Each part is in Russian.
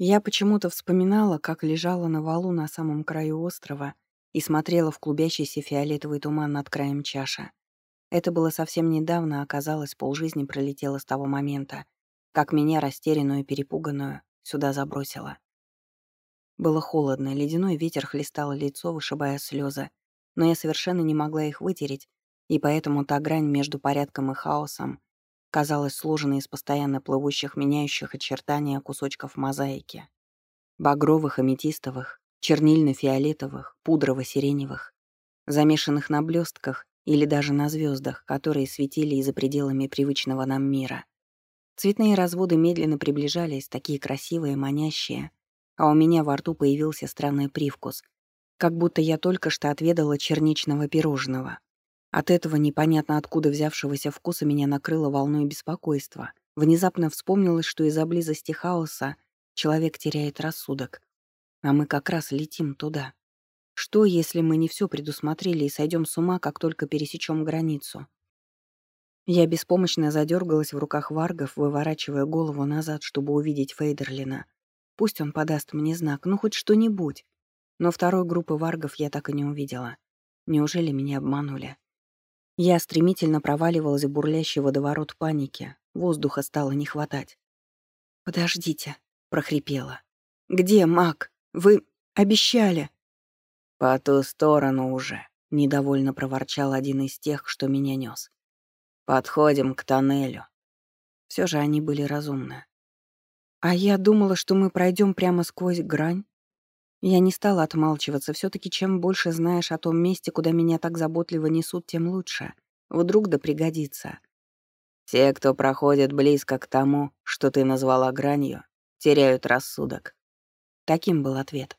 Я почему-то вспоминала, как лежала на валу на самом краю острова и смотрела в клубящийся фиолетовый туман над краем чаши. Это было совсем недавно, оказалось, полжизни пролетело с того момента, как меня, растерянную и перепуганную, сюда забросило. Было холодно, ледяной ветер хлестал лицо, вышибая слезы, но я совершенно не могла их вытереть, и поэтому та грань между порядком и хаосом казалась сложенной из постоянно плывущих, меняющих очертания кусочков мозаики. Багровых, аметистовых, чернильно-фиолетовых, пудрово-сиреневых, замешанных на блестках или даже на звездах, которые светили и за пределами привычного нам мира. Цветные разводы медленно приближались, такие красивые, манящие, а у меня во рту появился странный привкус, как будто я только что отведала черничного пирожного. От этого непонятно откуда взявшегося вкуса меня накрыло волной беспокойства. Внезапно вспомнилось, что из-за близости хаоса человек теряет рассудок. А мы как раз летим туда. Что, если мы не все предусмотрели и сойдем с ума, как только пересечем границу? Я беспомощно задергалась в руках варгов, выворачивая голову назад, чтобы увидеть Фейдерлина. Пусть он подаст мне знак, ну хоть что-нибудь. Но второй группы варгов я так и не увидела. Неужели меня обманули? Я стремительно проваливалась в бурлящий водоворот паники. Воздуха стало не хватать. «Подождите», — прохрипела. «Где маг? Вы обещали». «По ту сторону уже», — недовольно проворчал один из тех, что меня нес. «Подходим к тоннелю». Все же они были разумны. А я думала, что мы пройдем прямо сквозь грань. Я не стала отмалчиваться. все таки чем больше знаешь о том месте, куда меня так заботливо несут, тем лучше. Вдруг да пригодится. Те, кто проходит близко к тому, что ты назвала гранью, теряют рассудок. Таким был ответ.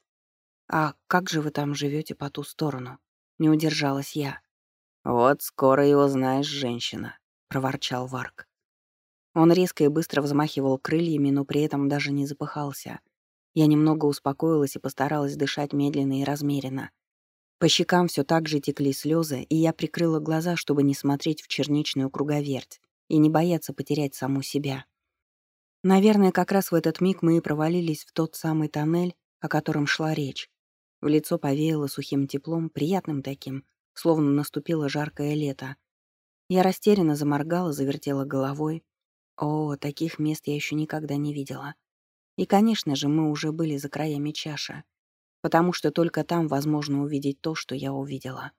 «А как же вы там живете по ту сторону?» Не удержалась я. «Вот скоро и узнаешь, женщина», — проворчал Варк. Он резко и быстро взмахивал крыльями, но при этом даже не запыхался. Я немного успокоилась и постаралась дышать медленно и размеренно. По щекам все так же текли слезы, и я прикрыла глаза, чтобы не смотреть в черничную круговерть и не бояться потерять саму себя. Наверное, как раз в этот миг мы и провалились в тот самый тоннель, о котором шла речь. В лицо повеяло сухим теплом, приятным таким, словно наступило жаркое лето. Я растерянно заморгала, завертела головой, о, таких мест я еще никогда не видела. И, конечно же, мы уже были за краями чаши, потому что только там возможно увидеть то, что я увидела.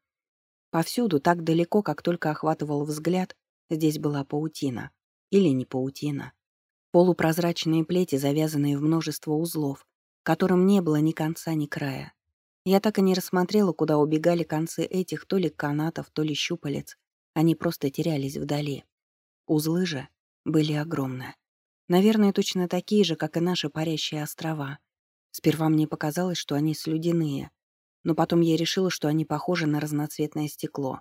Повсюду, так далеко, как только охватывал взгляд, здесь была паутина. Или не паутина. Полупрозрачные плети, завязанные в множество узлов, которым не было ни конца, ни края. Я так и не рассмотрела, куда убегали концы этих то ли канатов, то ли щупалец. Они просто терялись вдали. Узлы же были огромны. Наверное, точно такие же, как и наши парящие острова. Сперва мне показалось, что они слюдяные, но потом я решила, что они похожи на разноцветное стекло.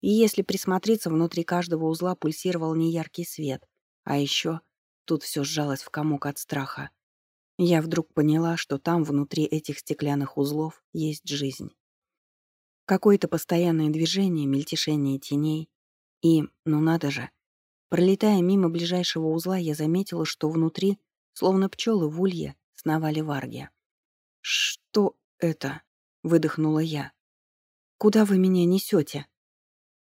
И если присмотреться, внутри каждого узла пульсировал неяркий свет. А еще тут все сжалось в комок от страха. Я вдруг поняла, что там, внутри этих стеклянных узлов, есть жизнь. Какое-то постоянное движение, мельтешение теней. И, ну надо же, Пролетая мимо ближайшего узла, я заметила, что внутри, словно пчелы в улье, сновали варги. «Что это?» — выдохнула я. «Куда вы меня несете?»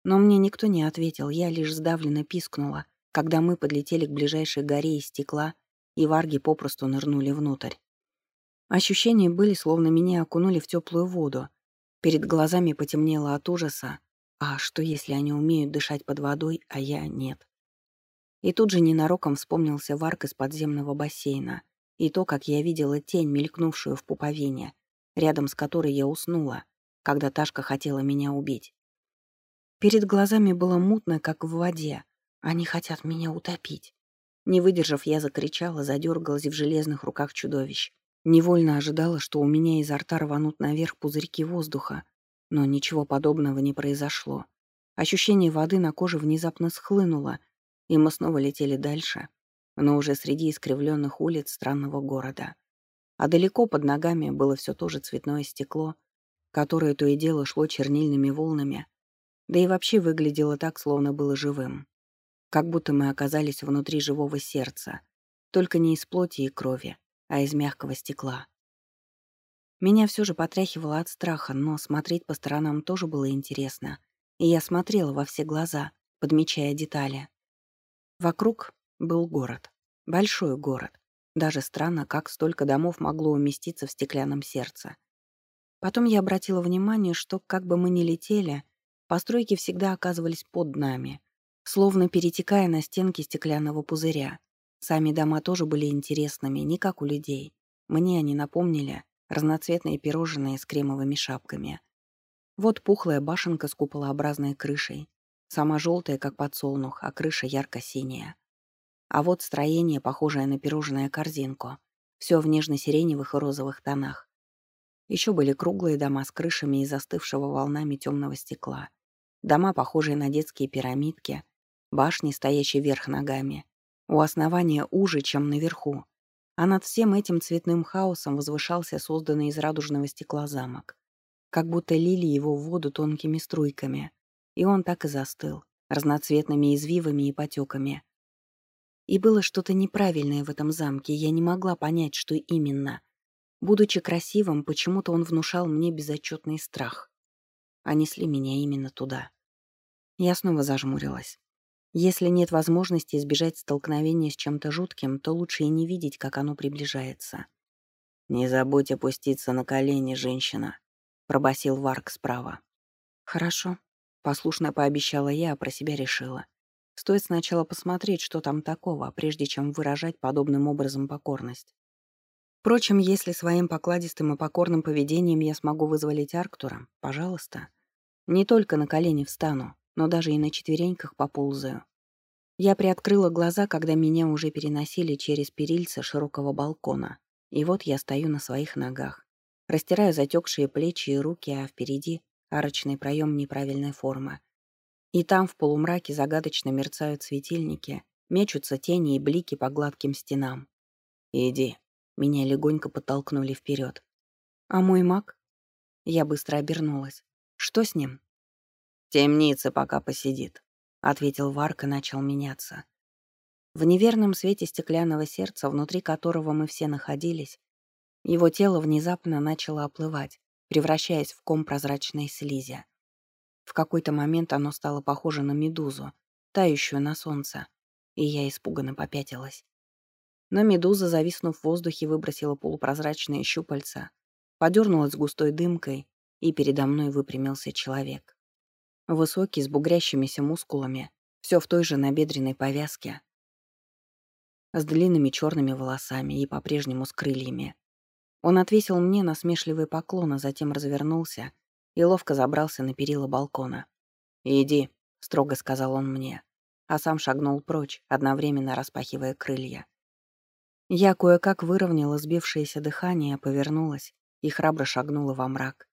Но мне никто не ответил, я лишь сдавленно пискнула, когда мы подлетели к ближайшей горе из стекла, и варги попросту нырнули внутрь. Ощущения были, словно меня окунули в теплую воду. Перед глазами потемнело от ужаса. А что, если они умеют дышать под водой, а я нет? И тут же ненароком вспомнился варк из подземного бассейна и то, как я видела тень, мелькнувшую в пуповине, рядом с которой я уснула, когда Ташка хотела меня убить. Перед глазами было мутно, как в воде. Они хотят меня утопить. Не выдержав, я закричала, задергалась в железных руках чудовищ. Невольно ожидала, что у меня изо рта рванут наверх пузырьки воздуха, но ничего подобного не произошло. Ощущение воды на коже внезапно схлынуло, и мы снова летели дальше, но уже среди искривленных улиц странного города. А далеко под ногами было все то же цветное стекло, которое то и дело шло чернильными волнами, да и вообще выглядело так, словно было живым. Как будто мы оказались внутри живого сердца, только не из плоти и крови, а из мягкого стекла. Меня все же потряхивало от страха, но смотреть по сторонам тоже было интересно, и я смотрела во все глаза, подмечая детали. Вокруг был город. Большой город. Даже странно, как столько домов могло уместиться в стеклянном сердце. Потом я обратила внимание, что, как бы мы ни летели, постройки всегда оказывались под нами, словно перетекая на стенки стеклянного пузыря. Сами дома тоже были интересными, не как у людей. Мне они напомнили разноцветные пирожные с кремовыми шапками. Вот пухлая башенка с куполообразной крышей, сама желтая, как подсолнух, а крыша ярко-синяя. А вот строение, похожее на пирожное корзинку, все в нежно-сиреневых и розовых тонах. Еще были круглые дома с крышами из застывшего волнами темного стекла. Дома, похожие на детские пирамидки, башни, стоящие вверх ногами, у основания уже, чем наверху. А над всем этим цветным хаосом возвышался созданный из радужного стекла замок. Как будто лили его в воду тонкими струйками. И он так и застыл, разноцветными извивами и потеками. И было что-то неправильное в этом замке, я не могла понять, что именно. Будучи красивым, почему-то он внушал мне безотчетный страх. А несли меня именно туда. Я снова зажмурилась. Если нет возможности избежать столкновения с чем-то жутким, то лучше и не видеть, как оно приближается. «Не забудь опуститься на колени, женщина», — пробасил Варк справа. «Хорошо», — послушно пообещала я, а про себя решила. Стоит сначала посмотреть, что там такого, прежде чем выражать подобным образом покорность. Впрочем, если своим покладистым и покорным поведением я смогу вызволить Арктура, пожалуйста. Не только на колени встану, но даже и на четвереньках поползаю. Я приоткрыла глаза, когда меня уже переносили через перильца широкого балкона. И вот я стою на своих ногах. Растираю затекшие плечи и руки, а впереди арочный проем неправильной формы. И там в полумраке загадочно мерцают светильники, мечутся тени и блики по гладким стенам. «Иди», — меня легонько подтолкнули вперед. «А мой маг?» Я быстро обернулась. «Что с ним?» темнице пока посидит», — ответил Варк и начал меняться. В неверном свете стеклянного сердца, внутри которого мы все находились, его тело внезапно начало оплывать, превращаясь в ком прозрачной слизи. В какой-то момент оно стало похоже на медузу, тающую на солнце, и я испуганно попятилась. Но медуза, зависнув в воздухе, выбросила полупрозрачные щупальца, подернулась густой дымкой, и передо мной выпрямился человек. Высокий, с бугрящимися мускулами, все в той же набедренной повязке, с длинными черными волосами и по-прежнему с крыльями. Он отвесил мне насмешливый поклон, а затем развернулся и ловко забрался на перила балкона. «Иди», — строго сказал он мне, а сам шагнул прочь, одновременно распахивая крылья. Я кое-как выровняла сбившееся дыхание, повернулась и храбро шагнула во мрак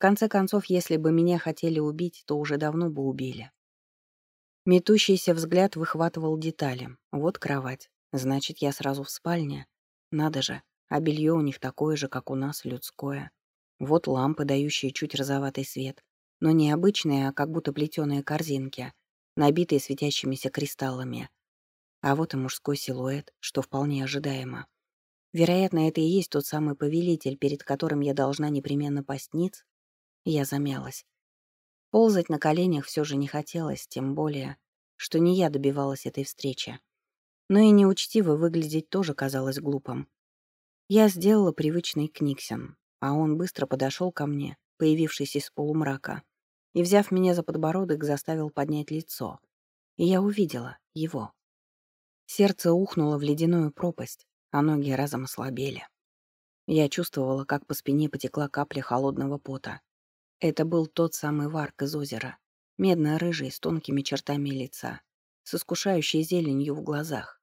конце концов, если бы меня хотели убить, то уже давно бы убили. Метущийся взгляд выхватывал детали. Вот кровать. Значит, я сразу в спальне. Надо же, а белье у них такое же, как у нас, людское. Вот лампы, дающие чуть розоватый свет. Но не обычные, а как будто плетеные корзинки, набитые светящимися кристаллами. А вот и мужской силуэт, что вполне ожидаемо. Вероятно, это и есть тот самый повелитель, перед которым я должна непременно постниц я замялась. Ползать на коленях все же не хотелось, тем более, что не я добивалась этой встречи. Но и неучтиво выглядеть тоже казалось глупым. Я сделала привычный книксен, а он быстро подошел ко мне, появившись из полумрака, и, взяв меня за подбородок, заставил поднять лицо. И я увидела его. Сердце ухнуло в ледяную пропасть, а ноги разом ослабели. Я чувствовала, как по спине потекла капля холодного пота. Это был тот самый варк из озера, медно-рыжий, с тонкими чертами лица, с искушающей зеленью в глазах.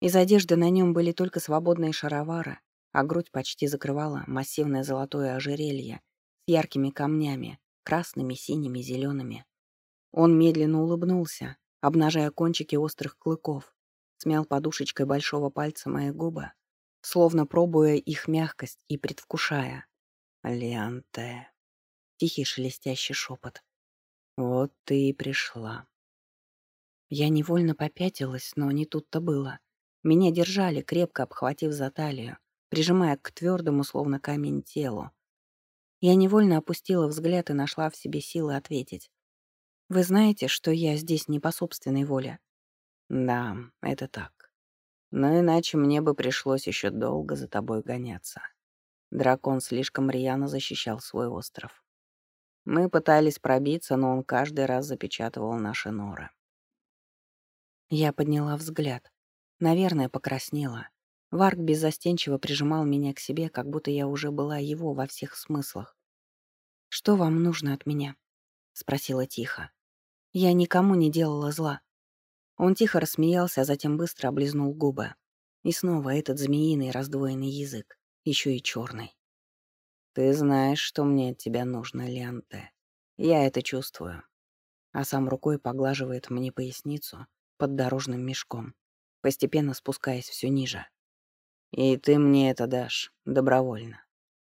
Из одежды на нем были только свободные шаровары, а грудь почти закрывала массивное золотое ожерелье с яркими камнями, красными, синими, зелеными. Он медленно улыбнулся, обнажая кончики острых клыков, смял подушечкой большого пальца мои губы, словно пробуя их мягкость и предвкушая. «Лианте», Тихий шелестящий шепот. «Вот ты и пришла». Я невольно попятилась, но не тут-то было. Меня держали, крепко обхватив за талию, прижимая к твердому, словно камень, телу. Я невольно опустила взгляд и нашла в себе силы ответить. «Вы знаете, что я здесь не по собственной воле?» «Да, это так. Но иначе мне бы пришлось еще долго за тобой гоняться. Дракон слишком рьяно защищал свой остров. Мы пытались пробиться, но он каждый раз запечатывал наши норы. Я подняла взгляд. Наверное, покраснела. Варк беззастенчиво прижимал меня к себе, как будто я уже была его во всех смыслах. «Что вам нужно от меня?» — спросила тихо. «Я никому не делала зла». Он тихо рассмеялся, а затем быстро облизнул губы. И снова этот змеиный раздвоенный язык, еще и черный. «Ты знаешь, что мне от тебя нужно, Лианте. Я это чувствую». А сам рукой поглаживает мне поясницу под дорожным мешком постепенно спускаясь все ниже. «И ты мне это дашь, добровольно.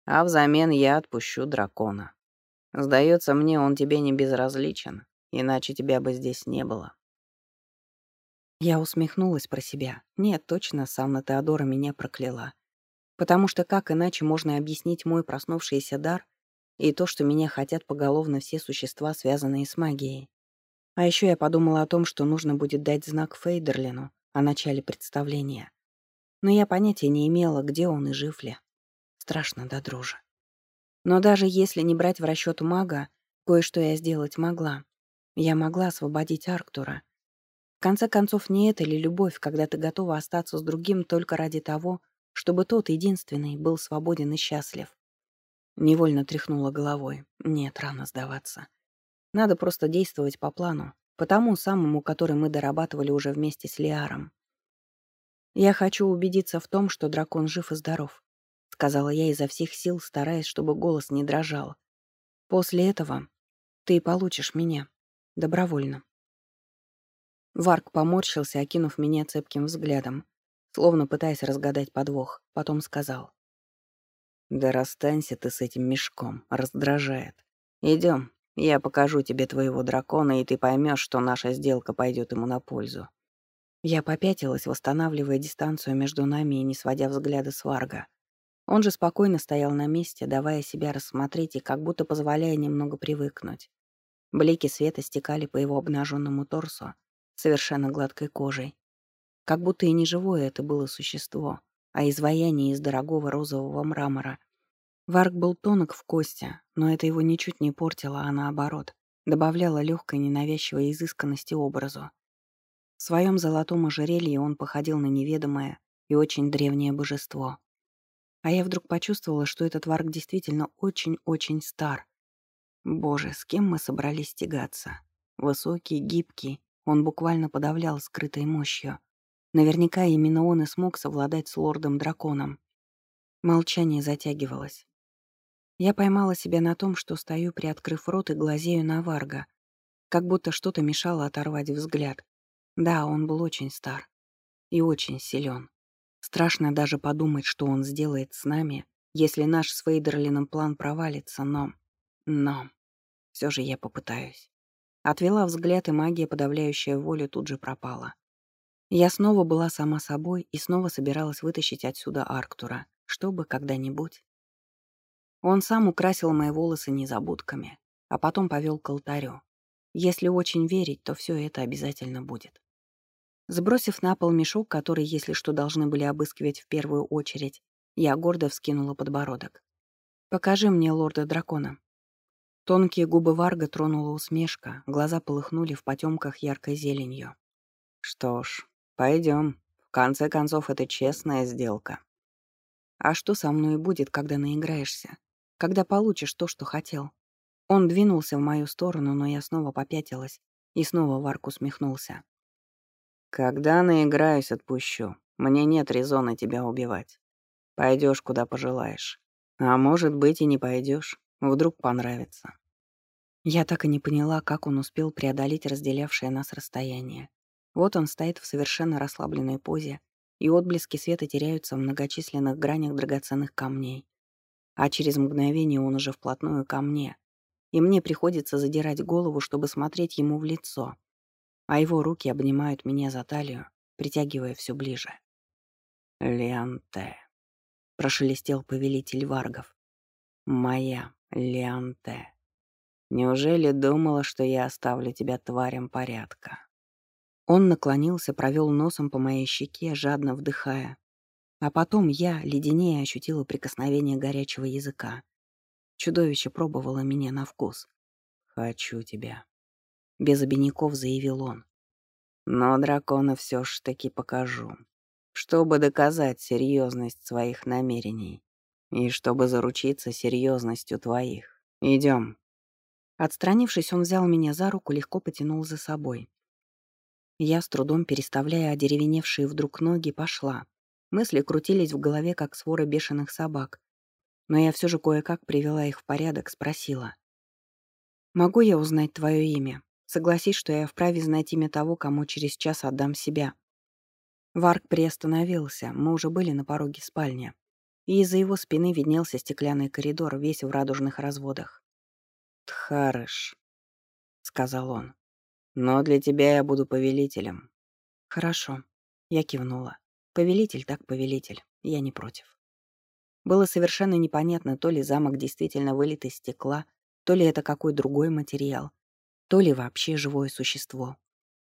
А взамен я отпущу дракона. Сдается мне, он тебе не безразличен, иначе тебя бы здесь не было». Я усмехнулась про себя. Нет, точно, Санна Теодора меня прокляла. Потому что как иначе можно объяснить мой проснувшийся дар и то, что меня хотят поголовно все существа, связанные с магией? А еще я подумала о том, что нужно будет дать знак Фейдерлину, о начале представления. Но я понятия не имела, где он и жив ли. Страшно до дрожи. Но даже если не брать в расчет мага, кое-что я сделать могла. Я могла освободить Арктура. В конце концов, не это ли любовь, когда ты готова остаться с другим только ради того, чтобы тот единственный был свободен и счастлив? Невольно тряхнула головой. Нет, рано сдаваться. Надо просто действовать по плану, по тому самому, который мы дорабатывали уже вместе с Лиаром. «Я хочу убедиться в том, что дракон жив и здоров», — сказала я изо всех сил, стараясь, чтобы голос не дрожал. «После этого ты получишь меня. Добровольно». Варк поморщился, окинув меня цепким взглядом, словно пытаясь разгадать подвох, потом сказал. «Да расстанься ты с этим мешком, раздражает. Идем, я покажу тебе твоего дракона, и ты поймешь, что наша сделка пойдет ему на пользу». Я попятилась, восстанавливая дистанцию между нами и не сводя взгляда с Варга. Он же спокойно стоял на месте, давая себя рассмотреть и как будто позволяя немного привыкнуть. Блики света стекали по его обнаженному торсу, совершенно гладкой кожей. Как будто и не живое это было существо, а изваяние из дорогого розового мрамора, Варк был тонок в кости, но это его ничуть не портило, а наоборот, добавляло легкой ненавязчивой изысканности образу. В своем золотом ожерелье он походил на неведомое и очень древнее божество. А я вдруг почувствовала, что этот Варк действительно очень-очень стар. Боже, с кем мы собрались тягаться? Высокий, гибкий, он буквально подавлял скрытой мощью. Наверняка именно он и смог совладать с лордом-драконом. Молчание затягивалось. Я поймала себя на том, что стою, приоткрыв рот и глазею на Варга, как будто что-то мешало оторвать взгляд. Да, он был очень стар и очень силен. Страшно даже подумать, что он сделает с нами, если наш с Фейдерлином план провалится, но... Но... Все же я попытаюсь. Отвела взгляд, и магия, подавляющая волю, тут же пропала. Я снова была сама собой и снова собиралась вытащить отсюда Арктура, чтобы когда-нибудь он сам украсил мои волосы незабудками, а потом повел к алтарю. Если очень верить, то все это обязательно будет. Сбросив на пол мешок, который, если что, должны были обыскивать в первую очередь, я гордо вскинула подбородок. «Покажи мне лорда-дракона». Тонкие губы Варга тронула усмешка, глаза полыхнули в потемках яркой зеленью. «Что ж, пойдем. В конце концов, это честная сделка». «А что со мной будет, когда наиграешься?» Когда получишь то, что хотел. Он двинулся в мою сторону, но я снова попятилась, и снова Варк усмехнулся. «Когда наиграюсь, отпущу. Мне нет резона тебя убивать. Пойдешь, куда пожелаешь. А может быть, и не пойдешь. Вдруг понравится». Я так и не поняла, как он успел преодолеть разделявшее нас расстояние. Вот он стоит в совершенно расслабленной позе, и отблески света теряются в многочисленных гранях драгоценных камней а через мгновение он уже вплотную ко мне, и мне приходится задирать голову, чтобы смотреть ему в лицо, а его руки обнимают меня за талию, притягивая все ближе. Лианте», — прошелестел повелитель Варгов. «Моя Лианте. Неужели думала, что я оставлю тебя тварям порядка?» Он наклонился, провел носом по моей щеке, жадно вдыхая. А потом я, леденее, ощутила прикосновение горячего языка. Чудовище пробовало меня на вкус. «Хочу тебя», — без обиняков заявил он. «Но дракона все ж таки покажу, чтобы доказать серьезность своих намерений и чтобы заручиться серьезностью твоих. Идем. Отстранившись, он взял меня за руку, легко потянул за собой. Я, с трудом переставляя одеревеневшие вдруг ноги, пошла. Мысли крутились в голове, как свора бешеных собак, но я все же кое-как привела их в порядок, спросила. «Могу я узнать твое имя? Согласись, что я вправе знать имя того, кому через час отдам себя». Варк приостановился, мы уже были на пороге спальни, и из-за его спины виднелся стеклянный коридор, весь в радужных разводах. «Тхарыш», — сказал он, — «но для тебя я буду повелителем». «Хорошо», — я кивнула. «Повелитель так повелитель, я не против». Было совершенно непонятно, то ли замок действительно вылит из стекла, то ли это какой другой материал, то ли вообще живое существо.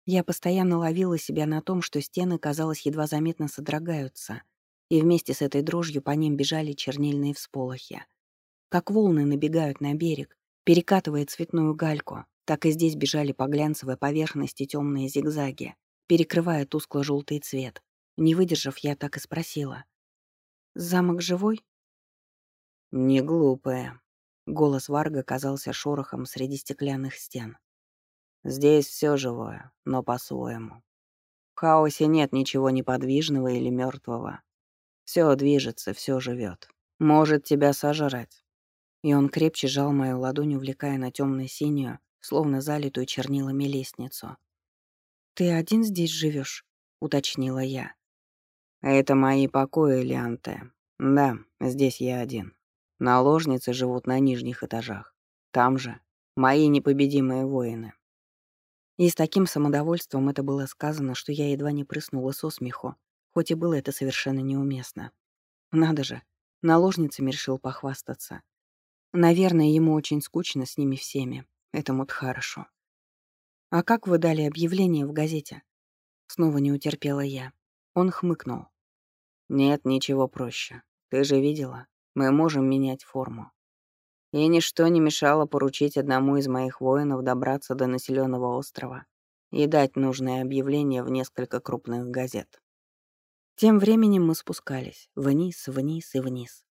Я постоянно ловила себя на том, что стены, казалось, едва заметно содрогаются, и вместе с этой дрожью по ним бежали чернильные всполохи. Как волны набегают на берег, перекатывая цветную гальку, так и здесь бежали по глянцевой поверхности темные зигзаги, перекрывая тускло-желтый цвет. Не выдержав, я так и спросила. Замок живой? Не глупая. Голос Варга казался шорохом среди стеклянных стен. Здесь все живое, но по-своему. В хаосе нет ничего неподвижного или мертвого. Все движется, все живет. Может тебя сожрать. И он крепче сжал мою ладонь, увлекая на темно-синюю, словно залитую чернилами лестницу. «Ты один здесь живешь? уточнила я. «Это мои покои, Лианте. Да, здесь я один. Наложницы живут на нижних этажах. Там же мои непобедимые воины». И с таким самодовольством это было сказано, что я едва не прыснула со смеху, хоть и было это совершенно неуместно. Надо же, наложницами решил похвастаться. Наверное, ему очень скучно с ними всеми. Это-то хорошо. «А как вы дали объявление в газете?» Снова не утерпела я. Он хмыкнул. «Нет, ничего проще. Ты же видела, мы можем менять форму. И ничто не мешало поручить одному из моих воинов добраться до населенного острова и дать нужное объявление в несколько крупных газет. Тем временем мы спускались. Вниз, вниз и вниз.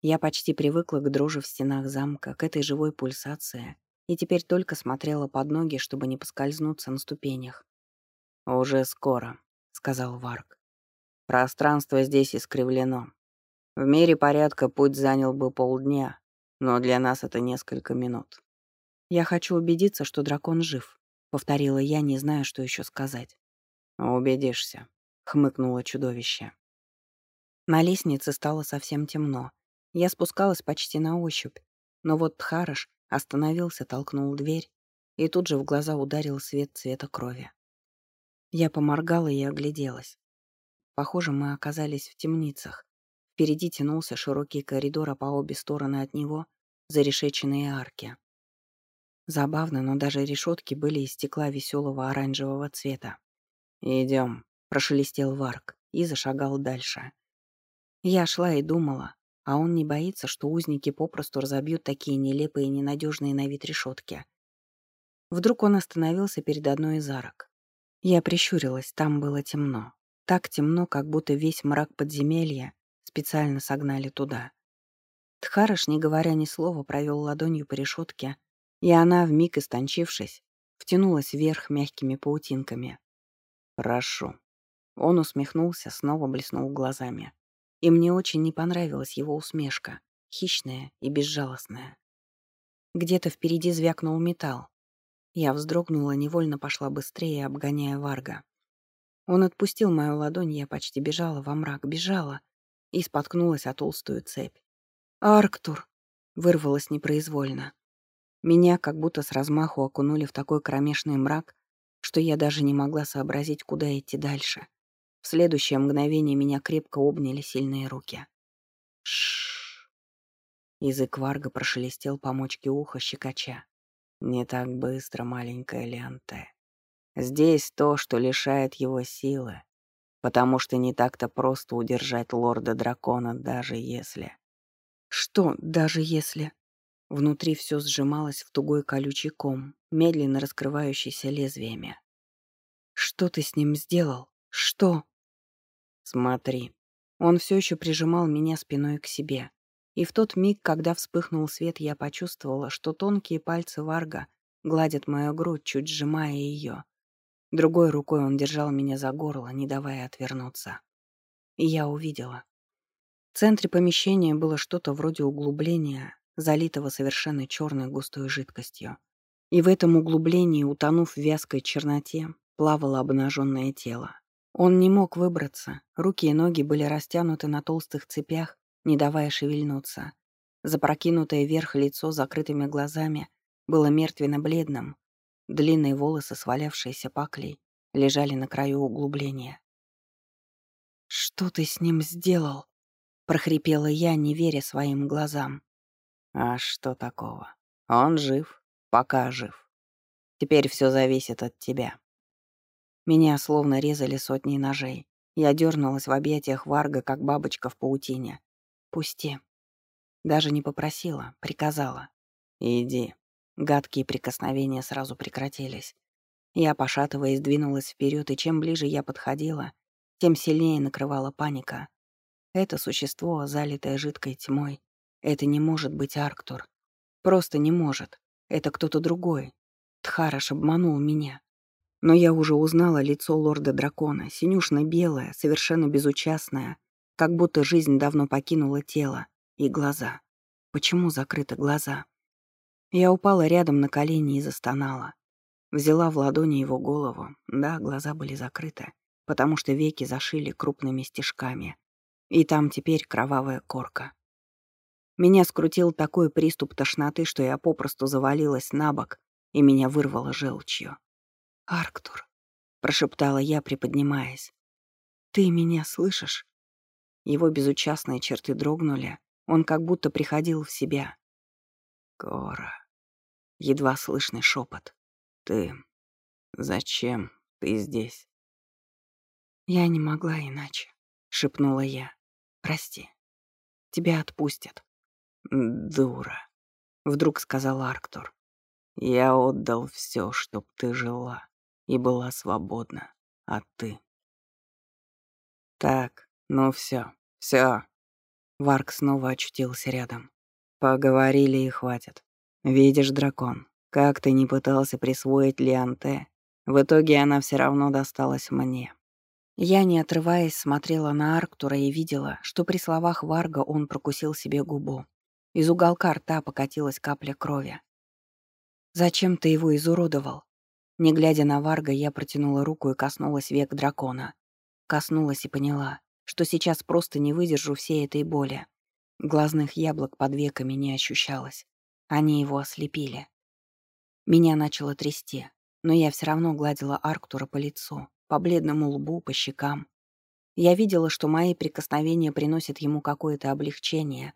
Я почти привыкла к дрожи в стенах замка, к этой живой пульсации, и теперь только смотрела под ноги, чтобы не поскользнуться на ступенях. «Уже скоро», — сказал Варк. Пространство здесь искривлено. В мире порядка путь занял бы полдня, но для нас это несколько минут. «Я хочу убедиться, что дракон жив», — повторила я, не зная, что еще сказать. «Убедишься», — хмыкнуло чудовище. На лестнице стало совсем темно. Я спускалась почти на ощупь, но вот Тхарыш остановился, толкнул дверь, и тут же в глаза ударил свет цвета крови. Я поморгала и огляделась. Похоже, мы оказались в темницах. Впереди тянулся широкий коридор, а по обе стороны от него — зарешеченные арки. Забавно, но даже решетки были из стекла веселого оранжевого цвета. Идем, прошелестел Варк и зашагал дальше. Я шла и думала, а он не боится, что узники попросту разобьют такие нелепые и ненадежные на вид решетки. Вдруг он остановился перед одной из арок. Я прищурилась, там было темно. Так темно, как будто весь мрак подземелья специально согнали туда. Тхарыш, не говоря ни слова, провел ладонью по решетке, и она, вмиг истончившись, втянулась вверх мягкими паутинками. «Прошу». Он усмехнулся, снова блеснул глазами. И мне очень не понравилась его усмешка, хищная и безжалостная. Где-то впереди звякнул металл. Я вздрогнула, невольно пошла быстрее, обгоняя Варга. Он отпустил мою ладонь, я почти бежала во мрак, бежала и споткнулась о толстую цепь. «Арктур!» — вырвалась непроизвольно. Меня как будто с размаху окунули в такой кромешный мрак, что я даже не могла сообразить, куда идти дальше. В следующее мгновение меня крепко обняли сильные руки. Шш. Язык Варга прошелестел по мочке уха щекоча. Не так быстро, маленькая Лианте. Здесь то, что лишает его силы, потому что не так-то просто удержать лорда-дракона, даже если... Что «даже если»? Внутри все сжималось в тугой колючий ком, медленно раскрывающийся лезвиями. «Что ты с ним сделал? Что?» «Смотри». Он все еще прижимал меня спиной к себе. И в тот миг, когда вспыхнул свет, я почувствовала, что тонкие пальцы Варга гладят мою грудь, чуть сжимая ее. Другой рукой он держал меня за горло, не давая отвернуться. И я увидела. В центре помещения было что-то вроде углубления, залитого совершенно черной густой жидкостью. И в этом углублении, утонув в вязкой черноте, плавало обнаженное тело. Он не мог выбраться, руки и ноги были растянуты на толстых цепях, не давая шевельнуться. Запрокинутое вверх лицо закрытыми глазами было мертвенно-бледным, Длинные волосы, свалявшиеся паклей, лежали на краю углубления. «Что ты с ним сделал?» — прохрипела я, не веря своим глазам. «А что такого? Он жив, пока жив. Теперь все зависит от тебя». Меня словно резали сотни ножей. Я дернулась в объятиях Варга, как бабочка в паутине. «Пусти». Даже не попросила, приказала. «Иди». Гадкие прикосновения сразу прекратились. Я, пошатываясь, двинулась вперед, и чем ближе я подходила, тем сильнее накрывала паника. Это существо, залитое жидкой тьмой, это не может быть Арктур. Просто не может. Это кто-то другой. Тхараш обманул меня. Но я уже узнала лицо лорда-дракона, синюшно-белое, совершенно безучастное, как будто жизнь давно покинула тело, и глаза. Почему закрыты глаза? Я упала рядом на колени и застонала. Взяла в ладони его голову. Да, глаза были закрыты, потому что веки зашили крупными стежками. И там теперь кровавая корка. Меня скрутил такой приступ тошноты, что я попросту завалилась на бок, и меня вырвало желчью. «Арктур», — прошептала я, приподнимаясь, — «ты меня слышишь?» Его безучастные черты дрогнули, он как будто приходил в себя. «Кора», едва слышный шепот. «Ты... зачем ты здесь?» «Я не могла иначе», — шепнула я. «Прости. Тебя отпустят». «Дура», — вдруг сказал Арктур. «Я отдал все, чтоб ты жила и была свободна, а ты...» «Так, ну все, все. Варк снова очутился рядом. Поговорили и хватит. Видишь, дракон, как ты не пытался присвоить Лианте, в итоге она все равно досталась мне. Я, не отрываясь, смотрела на Арктура и видела, что при словах Варга он прокусил себе губу. Из уголка рта покатилась капля крови. «Зачем ты его изуродовал?» Не глядя на Варга, я протянула руку и коснулась век дракона. Коснулась и поняла, что сейчас просто не выдержу всей этой боли. Глазных яблок под веками не ощущалось. Они его ослепили. Меня начало трясти, но я все равно гладила Арктура по лицу, по бледному лбу, по щекам. Я видела, что мои прикосновения приносят ему какое-то облегчение.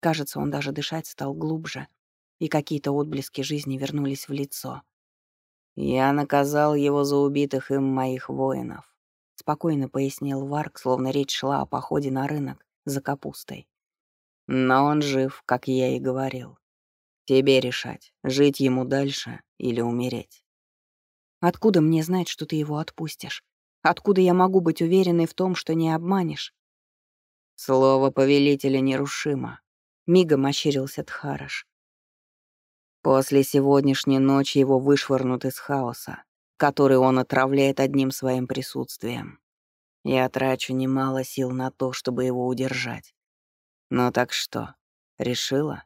Кажется, он даже дышать стал глубже, и какие-то отблески жизни вернулись в лицо. «Я наказал его за убитых им моих воинов», — спокойно пояснил Варк, словно речь шла о походе на рынок за капустой. «Но он жив, как я и говорил. Тебе решать, жить ему дальше или умереть. Откуда мне знать, что ты его отпустишь? Откуда я могу быть уверенной в том, что не обманешь? Слово повелителя нерушимо. Мигом ощерился Тхараш. После сегодняшней ночи его вышвырнут из хаоса, который он отравляет одним своим присутствием. Я трачу немало сил на то, чтобы его удержать. Ну так что, решила?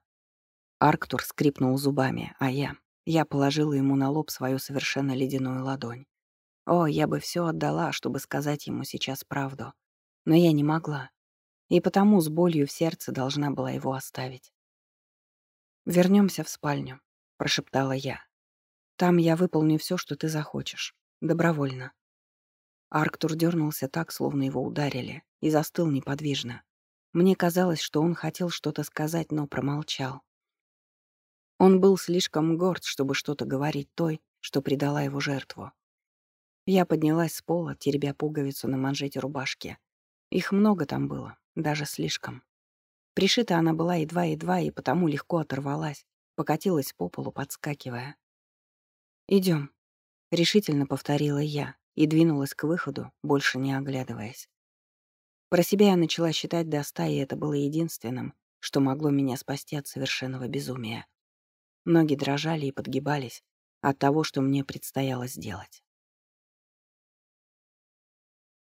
Арктур скрипнул зубами, а я... Я положила ему на лоб свою совершенно ледяную ладонь. О, я бы все отдала, чтобы сказать ему сейчас правду. Но я не могла. И потому с болью в сердце должна была его оставить. Вернемся в спальню», — прошептала я. «Там я выполню все, что ты захочешь. Добровольно». Арктур дернулся так, словно его ударили, и застыл неподвижно. Мне казалось, что он хотел что-то сказать, но промолчал. Он был слишком горд, чтобы что-то говорить той, что предала его жертву. Я поднялась с пола, теребя пуговицу на манжете рубашки. Их много там было, даже слишком. Пришита она была едва-едва и потому легко оторвалась, покатилась по полу, подскакивая. Идем, решительно повторила я и двинулась к выходу, больше не оглядываясь. Про себя я начала считать до ста, и это было единственным, что могло меня спасти от совершенного безумия. Ноги дрожали и подгибались от того, что мне предстояло сделать.